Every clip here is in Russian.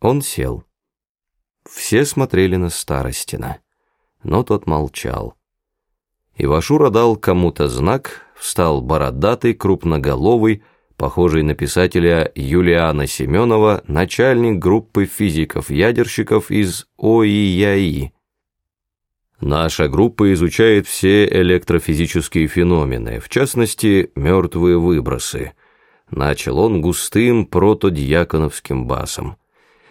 Он сел. Все смотрели на Старостина, но тот молчал. Ивашура дал кому-то знак, встал бородатый, крупноголовый, похожий на писателя Юлиана Семенова, начальник группы физиков-ядерщиков из ОИЯИ. Наша группа изучает все электрофизические феномены, в частности, мертвые выбросы. Начал он густым протодьяконовским басом.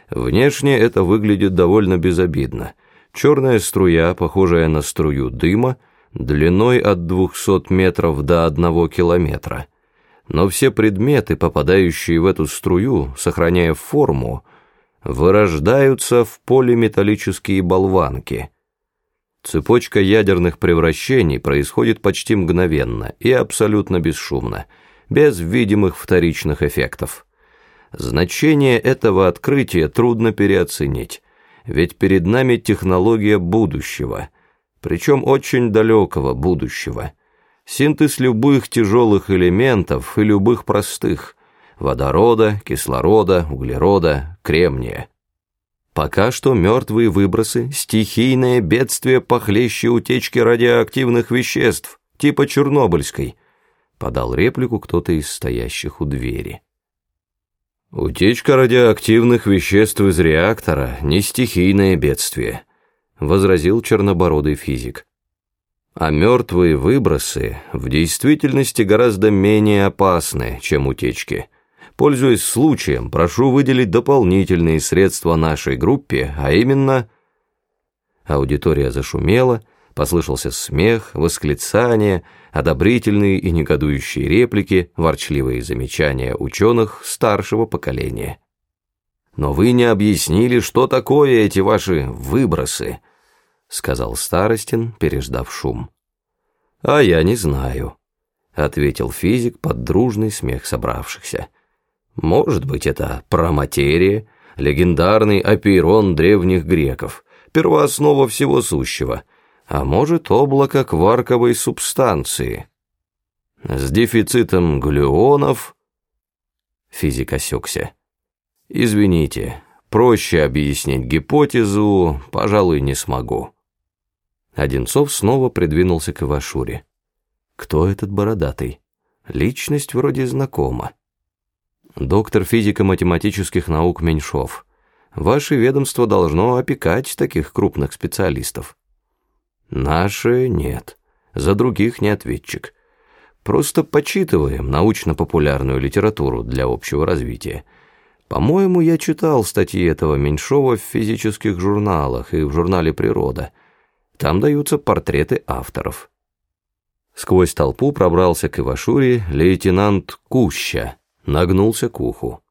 Внешне это выглядит довольно безобидно. Черная струя, похожая на струю дыма, длиной от 200 метров до 1 километра. Но все предметы, попадающие в эту струю, сохраняя форму, вырождаются в полиметаллические болванки. Цепочка ядерных превращений происходит почти мгновенно и абсолютно бесшумно, без видимых вторичных эффектов. Значение этого открытия трудно переоценить, ведь перед нами технология будущего, причем очень далекого будущего. Синтез любых тяжелых элементов и любых простых – водорода, кислорода, углерода, кремния. Пока что мертвые выбросы – стихийное бедствие похлеще утечки радиоактивных веществ, типа Чернобыльской, подал реплику кто-то из стоящих у двери. «Утечка радиоактивных веществ из реактора – не стихийное бедствие», – возразил чернобородый физик. «А мертвые выбросы в действительности гораздо менее опасны, чем утечки. Пользуясь случаем, прошу выделить дополнительные средства нашей группе, а именно...» Аудитория зашумела, послышался смех, восклицания – одобрительные и негодующие реплики, ворчливые замечания ученых старшего поколения. «Но вы не объяснили, что такое эти ваши выбросы», — сказал Старостин, переждав шум. «А я не знаю», — ответил физик под дружный смех собравшихся. «Может быть, это проматерия, легендарный апейрон древних греков, первооснова всего сущего» а может облако кварковой субстанции. С дефицитом глюонов... Физик осекся. Извините, проще объяснить гипотезу, пожалуй, не смогу. Одинцов снова придвинулся к Ивашуре. Кто этот бородатый? Личность вроде знакома. Доктор физико-математических наук Меньшов. Ваше ведомство должно опекать таких крупных специалистов. Наши нет. За других не ответчик. Просто почитываем научно-популярную литературу для общего развития. По-моему, я читал статьи этого Меньшова в физических журналах и в журнале «Природа». Там даются портреты авторов. Сквозь толпу пробрался к Ивашуре лейтенант Куща, нагнулся к уху.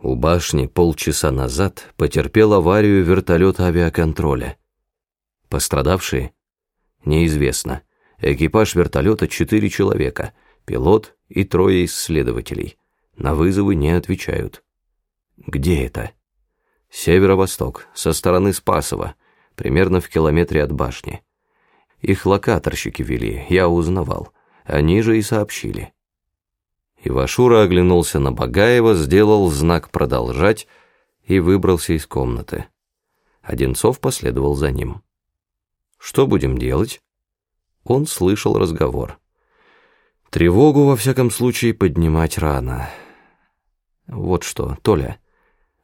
У башни полчаса назад потерпел аварию вертолет авиаконтроля. Пострадавшие? Неизвестно. Экипаж вертолета четыре человека, пилот и трое исследователей. На вызовы не отвечают. Где это? Северо-восток, со стороны Спасова, примерно в километре от башни. Их локаторщики вели, я узнавал. Они же и сообщили. Ивашура оглянулся на Багаева, сделал знак «продолжать» и выбрался из комнаты. Одинцов последовал за ним. Что будем делать? Он слышал разговор. Тревогу, во всяком случае, поднимать рано. Вот что, Толя,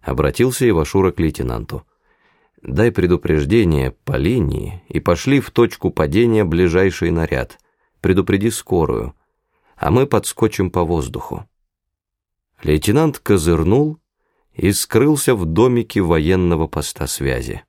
обратился Ивашура к лейтенанту. Дай предупреждение по линии и пошли в точку падения ближайший наряд. Предупреди скорую, а мы подскочим по воздуху. Лейтенант козырнул и скрылся в домике военного поста связи.